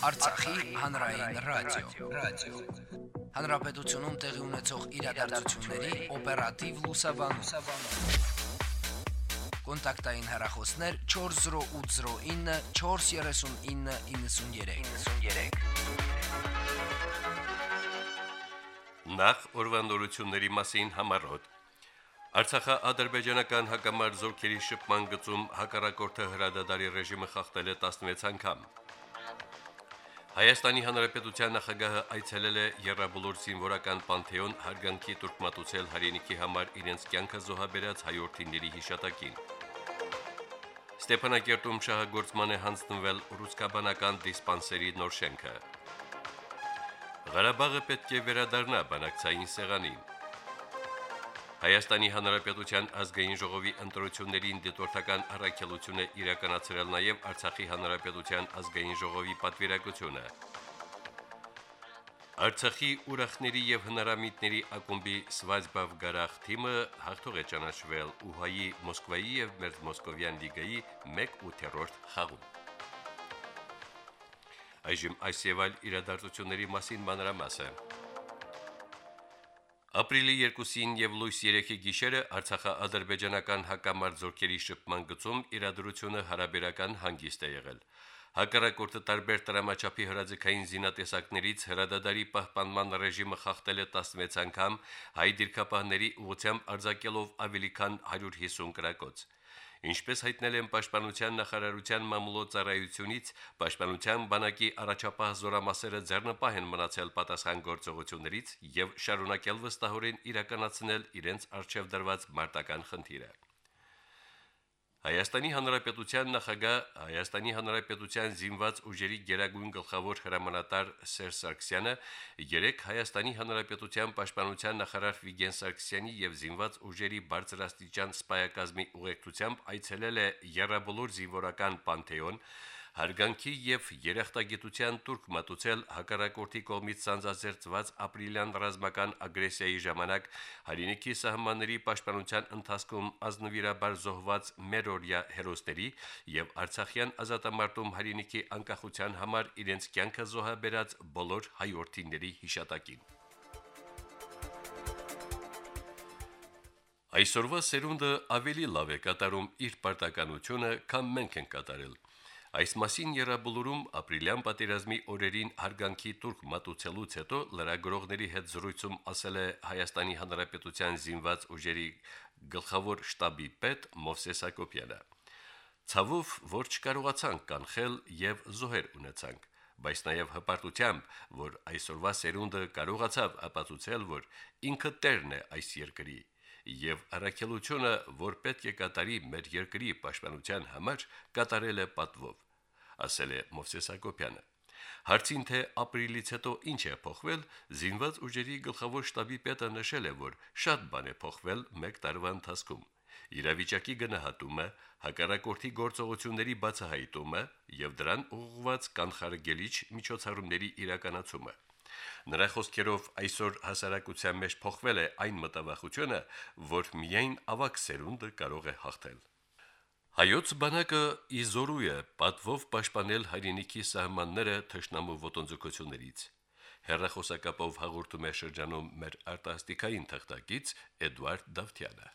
Արցախի հանրային ռադիո, ռադիո։ Հանրապետությունում տեղի ունեցող իրադարձությունների օպերատիվ լուսաբանում։ Կոնտակտային հեռախոսներ 40809 43993։ 93։ Նախ օրվանորությունների մասին համարոտ Արցախա-ադրբեջանական հակամարտ զորքերի շփման գծում հակառակորդը հրադադարի ռեժիմը խախտել է 16 անգամ։ Հայաստանի Հանրապետության նախագահը այցելել է Եռաբլուր զինվորական պանթեոն հարգանքի տուրկմատուցել հայրենիքի համար իրենց կյանքը զոհաբերած հայորդիների հիշատակին։ Ստեփանակերտում շահագործման է հանձնվել ռուսկաբանական դիսպանսերի նոր շենքը։ Ղարաբաղը պետք է վերադառնա բանակցային սեղանին։ Հայաստանի Հանրապետության ազգային ժողովի ընտրություններին դիտորդական առաքելություն է իրականացրել նաև Արցախի Հանրապետության ազգային ժողովի պատվիրակությունը։ Արցախի ուրախների եւ հնարամիտների ակումբի Սվազբավ Գարախ թիմը հաղթող է ճանաչվել ՈՒՀԱ-ի Մոսկվայի եւ Մերձ Մոսկովյան լիգայի 1/8 խաղում։ Այժմ այս եւ այլ իրադարձությունների մասին մանրամասը։ Ապրիլի 2-ին եւ լույս 3-ի գիշերը Արցախա-ադրբեջանական հակամարտ զորքերի շփման գծում իրադրությունը հարաբերական հանգիստ է եղել։ Հակառակորդը տարբեր տրամաչափի հրաձգային զինատեսակներից հրադադարի պահպանման ռեժիմը խախտել է 16 անգամ, հայ դիրքապահների ուղությամբ արձակելով ավելի քան 150 կրակոց։ Ինչպես հայտնել են Պաշտպանության նախարարության մամուլոցարայությունից, Պաշտպանության բանակի առաջապահ զորամասերը ձեռնպահ են մնացել պատասխան գործողություններից եւ շարունակել վստահորեն իրականացնել իրենց արժեվ դրված մարտական խնդիրը։ Հայաստանի Հանրապետության նախագահ Հայաստանի Հանրապետության զինված ուժերի գերագույն գլխավոր հրամանատար Սերժ Սարգսյանը երեք Հայաստանի Հանրապետության պաշտպանության նախարար Վիգեն Սարգսյանի եւ զինված ուժերի բարձրաստիճան սպայակազմի ուղեկցությամբ այցելել է Եռաբլուր զինվորական պանթեոն հարգանքի եւ երախտագիտության турք մատուցել հակառակորդի կողմից ցանցազերծված ապրիլյան ռազմական ագրեսիայի ժամանակ հայրենիքի սահմանների պաշտպանության ընթացքում ազնվիրաբար զոհված մերօրյա հերոսների եւ արցախյան ազատամարտում հայրենիքի անկախության համար իրենց կյանքը զոհաբերած բոլոր հայրենիների հիշատակին Այսօրվա սերունդը ավելի լավ է կատարում իր պարտականությունը, քան մենք ենք կատարել։ Այս մասին Եռաբլուրում ապրիլյան պատերազմի օրերին հարգանքի турք մատուցելուց հետո լրագրողների հետ զրույցում ասել է Հայաստանի Հանրապետության զինված ուժերի գլխավոր շտաբի պետ Մովսես Ակոպյանը։ Ցավով, որ չկարողացանք կանխել եւ զոհեր ունեցանք, բայց նաեւ հպարտությամբ, որ այսօրվա սերունդը կարողացավ ապացուցել, որ ինքը տերն է այս երկրի եւ առաքելությունը, որ պետք է կատարի մեր երկրի պաշտպանության համար, կատարել է պատվով, ասել է Մովսես Ակոպյանը։ Հարցին թե ապրիլից հետո ինչ է փոխվել, զինված ուժերի գլխավոր շտաբի պետը նշել է, որ շատ բան է փոխվել 1 տարվա ընթացքում։ Իրավիճակի գնահատումը, հակառակորդի գործողությունների բացահայտումը եւ դրան ուղղված կանխարգելիչ միջոցառումների իրականացումը։ Նրա խոսքերով այսօր հասարակության մեջ փոխվել է այն մտավախությունը, որ միայն ավակ սերունդը կարող է հաղթել։ Հայոց բանակը իզորու է պատվով պաշտպանել հայրենիքի սահմանները թշնամու ոտնձգություններից։ Հերրախոսակապով հաղորդում է շրջանում մեր արտասթիկային թղթակից Էդվարդ Դավթյանը։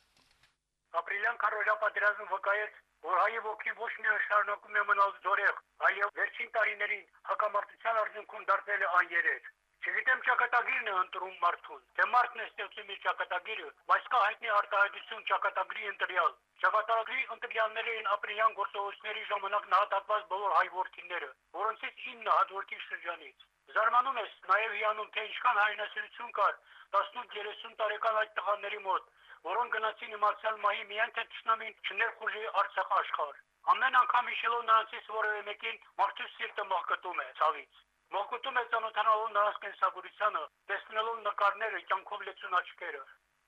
Ապրիլյան քարոզա պատերազմը վկայեց, որ հայը ոգին ոչ միայն շարունակում է մնալ զորեղ, այլև վերջին տարիներին հակամարտության արդյունքում դարձել է աներեկ։ Չգիտեմ ճակատագիրն է ընտրում մարդուն, թե մարդն է ստեղծում իր ճակատագիրը, բայց կա հայտնի արտահայտություն ճակատագրի ընտրյալ։ Ճակատագրի ընտրյալները են ապրիլյան գործողությունների ժամանակ նահատակված բոլոր հայ որդիները, որոնցից 9 հատ որդի շրջանից։ Զարմանում ես նաև հիանում, թե ինչքան հայրենասիրություն կար 18-30 տարեկան այդ տղաների մոտ, որոնք գնացին իմացյալ մահի միայն թե ճշնամին չներխուժի Արցախ աշխարհ։ Ամեն անգամ հիշելով նրանցից որևէ մեկին մարդու սիրտը մահկտում է ցավից։ Մողկոտում է ծանոթանալու նրանց կենսագրությանը, տեսնելով նկարները, կյանքով լեցուն աչքերը։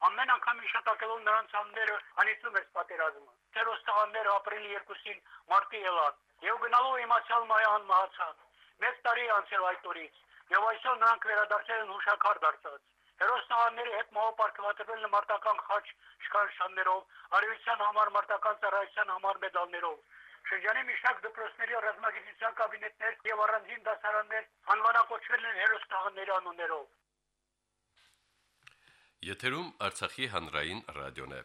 Ամեն անգամ իշտակելով նրանց անները անիծում է պատերազմը։ Տերոս տղաները ապրիլի 2-ին մարտի ելան, եւ գնալով իմացյալ մայան մահացան։ Մեկ տարի անցել այդ օրից, եւ այսօր նրանք վերադարձել են հուշակար դարձած։ Հերոս տղաների հետ մահապարտվատրվել մարտական խաչ շքանշաններով, արիության համար մարտական ծառայության համար մեդալներով, Շրջանի միջնակ դպրոցների ռազմագիտության կաբինետներ եւ առանձին դասարաններ անվանակոչվել են հերոս տաղների անուններով։ Եթերում Արցախի հանրային ռադիոն է։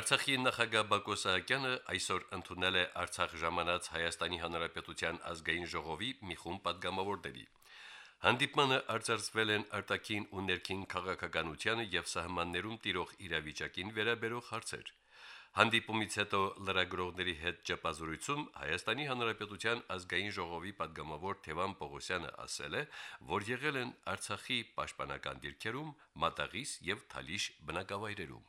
Արցախի նախագահ Բակո Սահակյանը այսօր ընդունել է Արցախ ժամանած Հայաստանի Հանրապետության ազգային ժողովի մի խումբ падգամավորների։ Հանդիպմանը արձարծվել են արտաքին ու ներքին քաղաքականությունը եւ սահմաններում տիրող իրավիճակին վերաբերող հարցեր։ Հանդիպումից հետո լրագրողների հետ ճեպազրույցում Հայաստանի Հանրապետության ազգային ժողովի падգամավոր Թևան Պողոսյանը ասել է, որ եղել են Արցախի պաշտպանական դիրքերում, Մատաղիս եւ Թալիշ բնակավայրերում։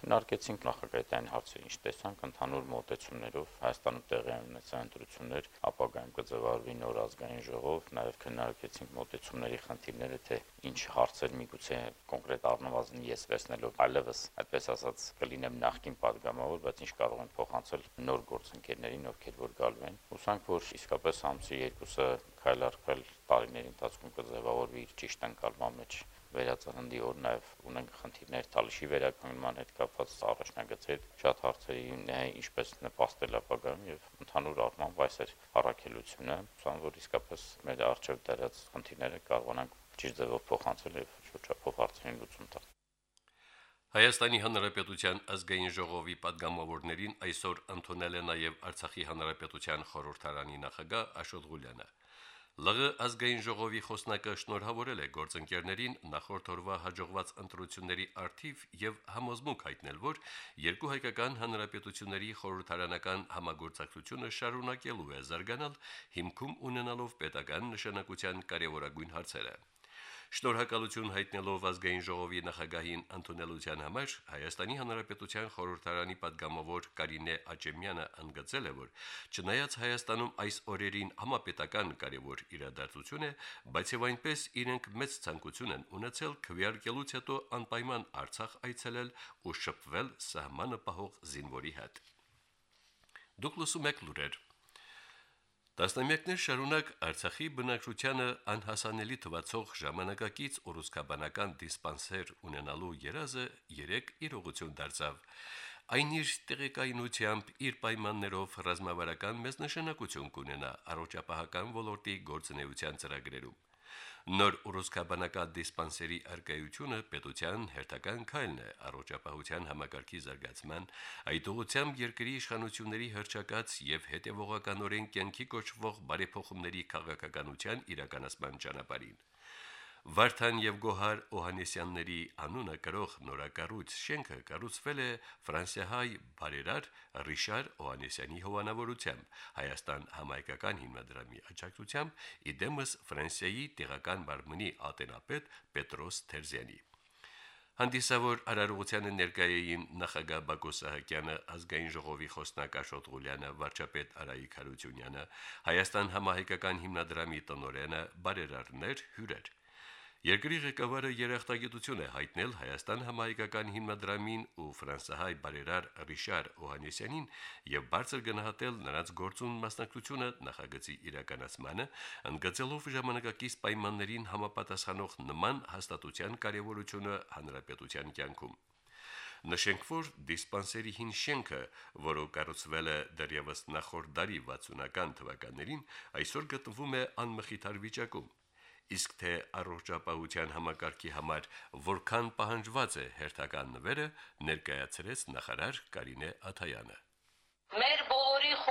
Հնարկեցինք նախագահային հարցը, ինչ տեսանք ընդհանուր մոտեցումներով Հայաստանում տեղի ունեցած ընտրություններ, ապագայում կձևավորվի նոր ազգային ժողով, նաև քննարկեցինք մոտեցումների խնդիրները, թե ինչ հարցեր միգուցե կոնկրետ առնվազն ես վերցնելով այլևս, այդպես ասած, կլինեմ նախկին падգամավոր, բայց ինչ կարող են փոխանցել նոր գործընկերներին, ովքեր որ գալու են։ Ուսանք, որ իսկապես ամսի 2-ը քայլ առ քայլ տարիների ընթացքում կձևավորվի իր ճիշտ ընկալման մեջ վերածննդի օր նաև ունենք խնդիրներ Թալիշի վերականգնման հետ կապված առաջնագծեր, շատ հարցերի ինչպես նպաստել ապագայում եւ ընդհանուր առմամբ այս էր առաքելությունը, ցան որ իսկապես մեր արժեվ դարած խնդիրները կարողանանք ճիշտ ձևով փոխանցել եւ շուտչապով հարցերին լուծում տալ։ Հայաստանի Հանրապետության ազգային ժողովի падգամավորներին այսօր ընդունել է նաև Արցախի Հանրապետության խորհրդարանի նախագահ Աշոտ Ղուլյանը։ ԼՂ ազգային ժողովի խոսնակը շնորհավորել է գործընկերներին նախորդ օրվա հաջողված ընտրությունների արդիվ եւ համոզմունք հայտնել, որ երկու հայկական հանրապետությունների խորհրդարանական համագործակցությունը շարունակելու է զարգանալ հիմքում ունենալով պետական նշանակության կարևորագույն հարցերը։ Շնորհակալություն հայտնելով ազգային ժողովի նախագահին ընդունելության համար Հայաստանի Հանրապետության խորհրդարանի падգամավոր Կարինե Աճեմյանը ընդգծել է, որ չնայած Հայաստանում այս օրերին համապետական կարևոր իրադարձություն է, բայց եւ այնպես իրենք մեծ ցանկություն են ունեցել քվեարկելուց հետո անպայման Արցախ այցելել ու շփվել սահմանը պահող զինվորի հետ։ Դուք լսում եք լուրեր։ Տասնամյակներ շարունակ Արցախի բնակչությանը անհասանելի թվացող ժամանակակից ուռուցքաբանական դիսպանսեր ունենալու երազը երեք իրողություն դարձավ։ Այն իր տեղեկայնությամբ իր պայմաններով ռազմավարական մեծ նշանակություն կունենա առողջապահական ոլորտի գործունեության ծրագրերում։ Նոր ուռուցքաբանական դիսպանսերի արկայությունը պետության հերթական քայլն է առողջապահության համակարգի զարգացման, այդ ուղղությամբ երկրի իշխանությունների հրճակած եւ հետեւողականորեն կենքի կոչվող բարեփոխումների քաղաքականության իրականացման ճանապարհին։ Վարդան եւ Գոհար Օհանեսյանների անունը կրող նորակառույց շենքը կառուցվել է ֆրանսիահայ բարերար Ռիշար Օհանեսյանի հովանավորությամբ Հայաստան համայնքական հիմնադրամի աջակցությամբ իդեմս Ֆրանսիայի տեղական մարմնի ատենապետ Պետրոս Թերզյանի Հանդիսավոր արարողությանը ներկայային նախագահ Բակո Սահակյանը, ազգային ժողովի խոսնակ Աշոտ Ղուլյանը, վարչապետ Արայիկ Հարությունյանը, Հայաստան համահայկական հիմնադրամի տնօրենը, բարերարներ, հյուրեր։ Երկրի ղեկավարը երախտագիտություն է հայտնել Հայաստան համահայկական հիմնադրամին ու ֆրանսահայ բարերար Ռիշար Օհանեսյանին եւ բարձր գնահատել նրանց գործուն մասնակցությունը նախագծի իրականացմանը, ընդգծելով ժամանակակից պայմաններին համապատասխանող նման հաստատության կարևորությունը հանրապետության կյանքում։ Նշենք, որ դիսպանսերի հին շենքը, որը կառուցվել է դեռևս նախորդ դարի 60-ական թվականներին, այսօր գտնվում է անմխիթար վիճակում իսկ թե առողջապահության համակարգի համար որքան պահանջված է հերթական նվերը ներկայացրեց նախարար Կարինե Աթայանը Մեր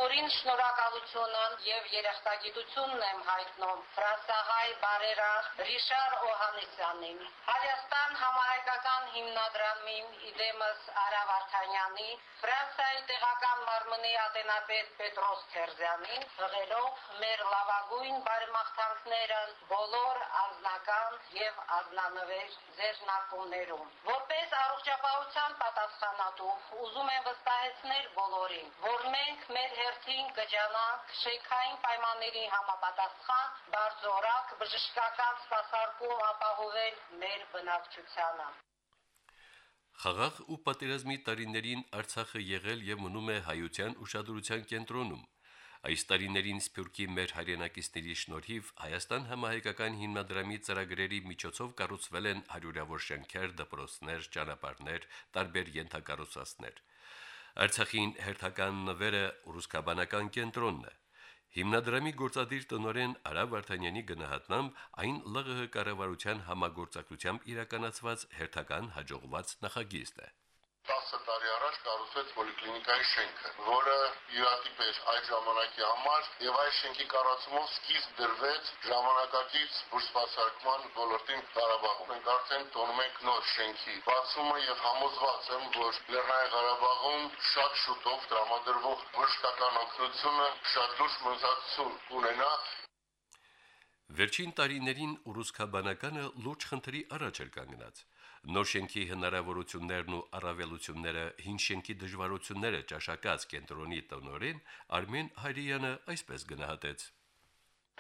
բոլորի խորին շնորհակալությունը եւ երախտագիտությունն եմ հայտնում ֆրանսահայ բարերար Ռիշար Օհանեսյանին, Հայաստան համահայկական հիմնադրամին իդեմս Արա Վարդանյանի, Ֆրանսիայի տեղական մարմնի ատենապետ Պետրոս Թերզյանին, հղելով մեր լավագույն բարեմաղթանքները բոլոր անձնական եւ ազնանվեր ձեռնարկումներում։ Որպես առողջապահության պատասխանատու ուզում եմ վստահեցնել բոլորին, որ մենք մեր հերթին կջանանք շեքային պայմանների համապատասխան բարձորակ բժշկական սպասարկում ապահովել մեր բնակչությանը։ Խաղաղ ու պատերազմի տարիներին Արցախը եղել եւ մնում է հայության ուշադրության կենտրոնում։ Այս տարիներին Սփյուռքի մեր հայրենակիցների շնորհիվ Հայաստան համահայկական հիմնադրամի ծրագրերի միջոցով կառուցվել են հարյուրավոր շենքեր, դպրոցներ, ճանապարհներ, տարբեր յենթակառուցվածքներ։ Արցախին հերթական նվերը ռուսկաբանական կենտրոնն է։ Հիմնադրամի գործադիր տնօրեն Արա Վարդանյանի գնահատմամբ այն ԼՂՀ կառավարության համագործակցությամբ իրականացված հերթական հաջողված նախագիծ է։ 10 տարի առաջ կառուցվեց պոլիկլինիկայի շենքը, որը յուրատիպ էր այդ ժամանակի համար, եւ այս շենքի կառուցումով սկիզբ դրվեց ժամանակակից բուրսպասարկման ոլորտին Ղարաբաղում։ Մենք արդեն տոնում ենք նոր շենքի բացումը եւ համոզված եմ, որ Լեռնային Ղարաբաղում շատ շուտով տրամադրվող բժշկական օգնությունը շատ լուրջ մնացություն կունենա Վերջին տարիներին ուռուսկաբանականը լուրջ խնդրի առաջ էր կանգնած։ Նոր շենքի հնարավորություններն ու առավելությունները հին շենքի դժվարությունները ճաշակած կենտրոնի տնօրեն Արմեն Հարյանը այսպես գնահատեց.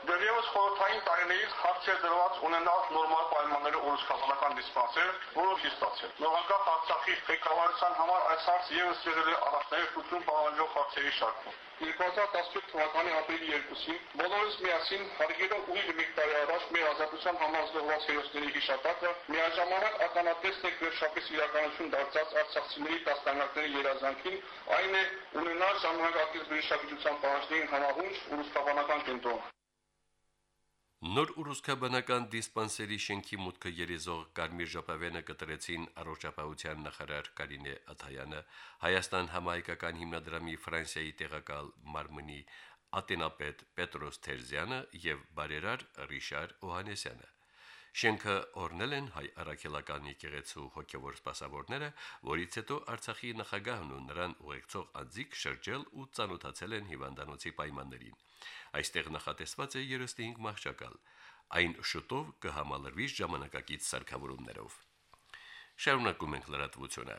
Դեռևս խորհրդային տարիներից հարց է դրված ունենալ նորմալ պայմանների ուռուցքաբանական դիսպանսեր, որը չի ստացել։ Նորանկախ Արցախի ղեկավարության համար այս հարցը եւս եղել է առաջնահերթություն պահանջող հարցերի շարքում։ 2017 թվականի ապրիլի 2-ին բոլորս միասին հարգելով ուղիղ մի տարի առաջ մեր ազատության համազդողված հերոսների հիշատակը միաժամանակ ականատես եք վերջապես իրականություն դարձած արցախցիների տասնամյակների երազանքին, այն է ունենալ ժամանակակից բժշկագիտության պահանջներին համահունչ ուռուցքաբանական կենտրոն։ Նոր ուռուսկաբանական դիսպանսերի շենքի մուտքը երեզող Կարմիր ժապավենը կտրեցին առողջապահության նախարար Կարինե Աթայանը, Հայաստան համահայկական հիմնադրամի Ֆրանսիայի տեղակալ մարմնի ատենապետ Պետրոս Թերզյանը եւ բարերար Ռիշար Օհանեսյանը։ Շենքը օրնել են հայ առաքելական եկեղեցու հոգևոր սպասավորները, որից հետո Արցախի նախագահն ու նրան ուղեկցող անձիկ շրջել ու ծանոթացել են հիվանդանոցի պայմաններին։ Այստեղ նախատեսված է 35 մահճակալ։ Այն շուտով կհամալրվի ժամանակակից սարքավորումներով։ Շարունակում ենք լրատվությունը։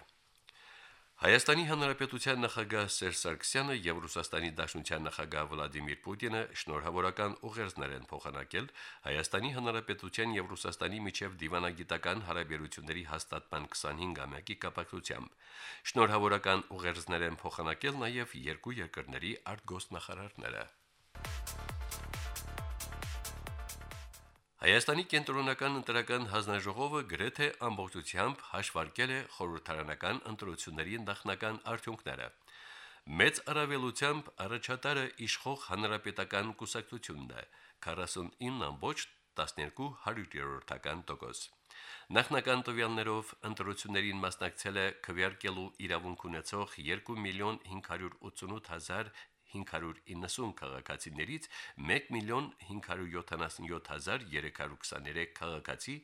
Հայաստանի Հանրապետության նախագահ Սերժ Սարգսյանը եւ Ռուսաստանի Դաշնության նախագահ Վլադիմիր Պուտինը շնորհավորական ուղերձներ են փոխանակել Հայաստանի Հանրապետության եւ Ռուսաստանի միջև դիվանագիտական հարաբերությունների հաստատման 25-ամյակի կապակցությամբ։ Շնորհավորական ուղերձներ են փոխանակել նաեւ երկու երկրների արտգոստնախարարները։ Հայաստանի կենտրոնական ընտրական հանձնաժողովը գրեթե ամբողջությամբ հաշվարկել է խորհրդարանական ընտրությունների նախնական արդյունքները։ Մեծ առավելությամբ առաջատարը իշխող հանրապետական կուսակցությունն է 49.12%-ական տոկոս։ Նախնական տվյալներով ընտրություններին մասնակցել է քվեարկելու իրավունք ունեցող 2 միլիոն 588 հազար 590 քաղաքացիներից 1 միլիոն 577323 քաղաքացի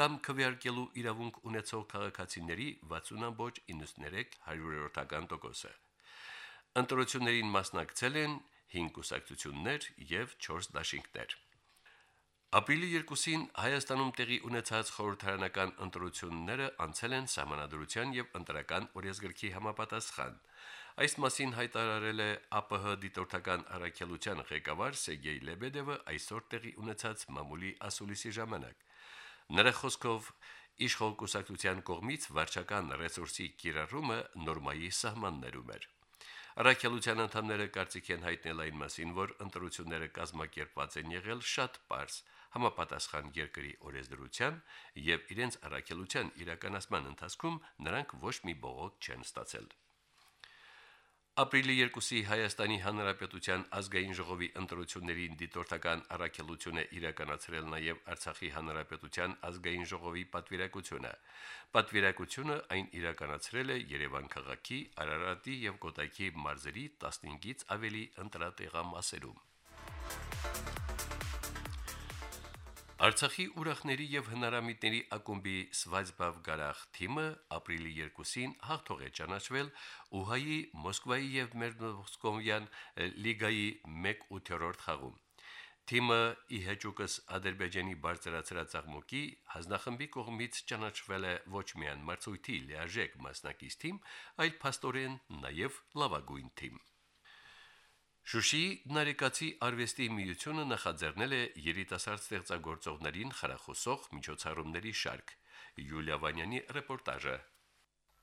կամ քվեարկելու իրավունք ունեցող քաղաքացիների 60.93%-ական տոկոսը։ Ընտրություններին մասնակցել են 5 կուսակցություններ եւ 4 դաշինքներ։ Ապրիլի 2-ին Հայաստանում տեղի ունեցած խորհրդարանական ընտրությունները անցել են համանadrության եւ ընտրական օրենսգրքի համապատասխան։ Այս մասին հայտարարել է ԱՊՀ դիտորդական առաքելության ղեկավար Սերգեյ Լեբեդևը այսօր տեղի ունեցած մամուլի ասուլիսի ժամանակ։ Նրա խոսքով իշխող կուսակցության կողմից վարչական ռեսուրսի կիրառումը նորմայի սահմաններում էր։ Առաքելության անդամները կարծիք են հայտնել այն մասին, որ ընտրությունները կազմակերպված են եղել շատ པարս համապատասխան երկրի օրենսդրության եւ իրենց առաքելության իրականացման ընթացքում նրանք ոչ մի բողոք չեն ստացել։ Ապրիլի 2-ի Հայաստանի Հանրապետության ազգային ժողովի ընտրություններին դիտորդական առաքելությունը իրականացրել նաև Արցախի Հանրապետության ազգային ժողովի պատվիրակությունը։ Պատվիրակությունը այն իրականացրել է Երևան քաղաքի, Արարատի եւ Կոտայքի մարզերի 15-ից ավելի ընտրատեղամասերում։ Արցախի ուրախների եւ հնարամիտների ակումբի Սվազբավ Գարախ թիմը ապրիլի 2-ին հաղթող է ճանաչվել Ուհայի, Մոսկվայի եւ Մերմոսկովյան լիգայի 1/8-րդ խաղում։ Թիմը ի հեճուկս Ադրբեջանի բարձրացրած աղմուկի հանձնախմբի կողմից ճանաչվել է ոչ միայն մրցույթի լիարժեք մասնակից թիմ, այլ փաստորեն նաև լավագույն թիմ։ Շուշիի Նարեկացի արվեստի միությունը նախաձեռնել է երիտասարդ ստեղծագործողներին խրախուսող միջոցառումների շարք։ Յուլիա Վանյանի ռեպորտաժը։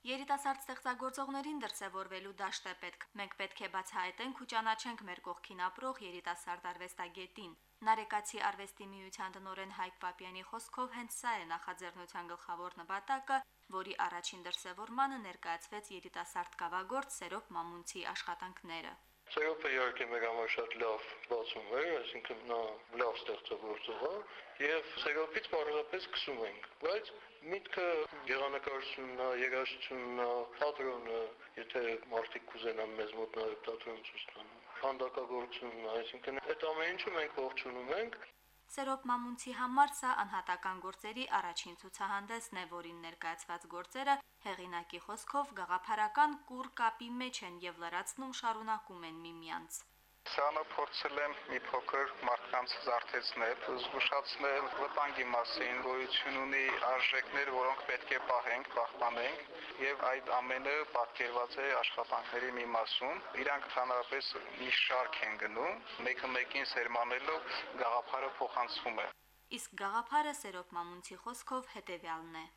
Երիտասարդ ստեղծագործողներին դրսևորվելու դաշտ է պետք։ Մենք պետք է բացահայտենք ու ճանաչենք մեր կողքին ապրող երիտասարդ արվեստագետին։ Նարեկացի արվեստի միության տնօրեն Հայկ Պապյանի խոսքով հենց սա է նախաձեռնության գլխավոր նպատակը, որի առաջին դրսևորմանը ներկայացվեց երիտասարդ կավագործ Սերոբ Մամունցի աշխատանքները։ Սերոպը իհարկե մեր համար շատ լավ բացում է, այսինքն նա լավ ստեղծագործող է, եւ Սերոպից բարձրապես սկսում ենք, բայց միտքը գեղանկարչությունն է, երաժշտությունն է, թատրոնը, եթե մարդիկ կուզենան մեզ մոտ նայել թատրոն ցույց տան, հանդակագործությունն է, այսինքն այդ ամեն ինչը մենք ողջունում ենք Սերոբ Մամունցի համար սա անհատական գործերի առաջին ցուցահանդեսն է, որին ներկայացված գործերը հեղինակի խոսքով գաղափարական կուր կապի մեջ են եւ լրացնում շարունակում են միմյանց։ Սանը փորձել եմ մի փոքր մարդկանց զարթեցնել, զգուշացնել վտանգի մասին, գոյություն ունի արժեքներ, որոնք պետք է պահենք, պահպանենք, եւ այդ ամենը պատկերված է աշխատանքների մի մասում։ Իրանք հանրապես մի շարք են գնում, մեկը մեկին սերմանելով գաղափարը փոխանցվում է։ Իսկ գաղափարը Սերոբ Մամունցի խոսքով հետեւյալն է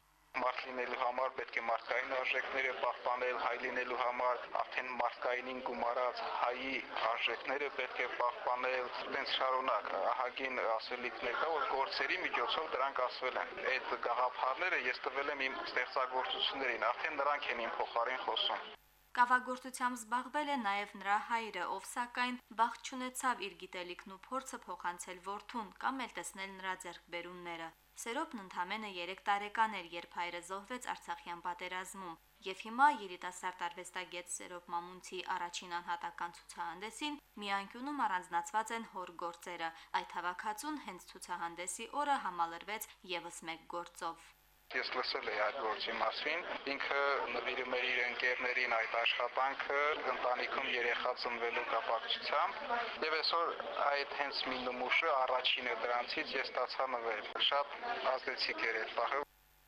մարդ լինելու համար պետք է մարդկային արժեքները պահպանել, հայ լինելու համար արդեն մարդկայինին գումարած հայի արժեքները պետք է պահպանել, տենց շարունակ ահագին ասելիքներ կա, որ գործերի միջոցով դրանք ասվել են։ Այդ գաղափարները ես տվել եմ իմ ստեղծագործություններին, արդեն նրանք են իմ փոխարին խոսում։ Կավագործությամբ զբաղվել է նաև նրա հայրը, ով սակայն բախ չունեցավ իր գիտելիքն ու փորձը փոխանցել որդուն կամ էլ տեսնել նրա ձեռքբերումները։ Սերոբն ընդամենը 3 տարեկան էր, երբ հայրը զոհվեց Արցախյան պատերազմում, եւ հիմա երիտասարդ արվեստագետ Սերոբ Մամունցի առաջին անհատական ցուցահանդեսին միանկյունում առանձնացված են հոր գործերը։ Այդ հավաքածուն հենց ցուցահանդեսի օրը համալրվեց եւս մեկ գործով։ Ես լսել եի այդ գործի մասին։ Ինքը նվիրում էր իր ընկերներին այդ աշխատանքը ընտանիքում երեխա ծնվելու կապակցությամբ։ Եվ այսօր այդ հենց մի նմուշը առաջինը դրանցից ես ստացա նվեր։ Շատ ազդեցիկ էր այդ պահը։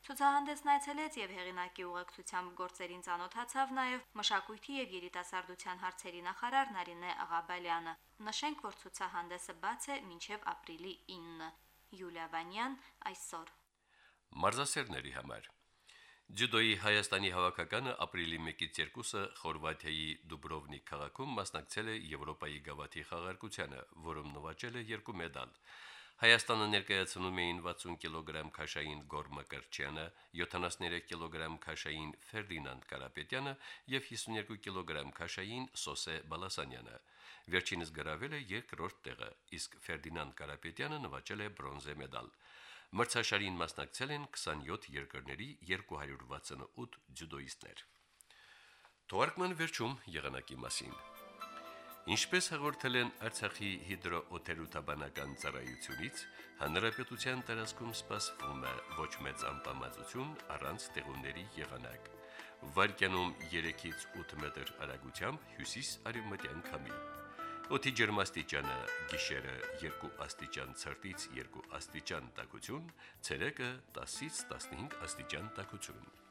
Ցուցահանդեսն այցելեց եւ հեղինակի ուղեկցությամբ գործերին ծանոթացավ նաեւ մշակույթի եւ երիտասարդության հարցերի նախարար Նարինե Աղաբալյանը։ Նշենք, որ ցուցահանդեսը բաց է մինչեւ ապրիլի 9։ Յուլիա Վանյան այսօր մարզասերների համար։ Ջյուդոյի Հայաստանի հավաքականը ապրիլի 1-ից 2-ը Խորվաթիայի Դուբրովնիկ քաղաքում մասնակցել է Եվրոպայի գավաթի խաղարկությանը, որում նվաճել է երկու մեդալ։ Հայաստանը ներկայացնում էին 60 կիլոգրամ քաշային Գոր Մկրչյանը, 73 կիլոգրամ քաշային Ֆերդինանդ Կարապետյանը եւ 52 կիլոգրամ քաշային Սոսե Բալասանյանը։ Վերջինս գրավել է երկրորդ տեղը, իսկ Ֆերդինանդ Կարապետյանը նվաճել է բրոնզե մեդալ։ Մրցաշարին մասնակցել են 27 երկրների 268 ջյուդոիստներ։ Թվարկման վերջում եղանակի մասին։ Ինչպես հաղորդել են Արցախի հիդրոօթերոթաբանական ծառայությունից, հանրապետության տարածքում սպասվում է ոչ մեծ անպամացություն առանց տեղումների եղանակ։ Վարկյանում 3-ից 8 մետր արագությամբ հյուսիս-արևմտյան քամի։ Օդի ջերմաստիճանը՝ գիշերը 2 աստիճան ցրտից 2 աստիճան տաքություն, ցերեկը 10-ից 15 աստիճան տաքություն։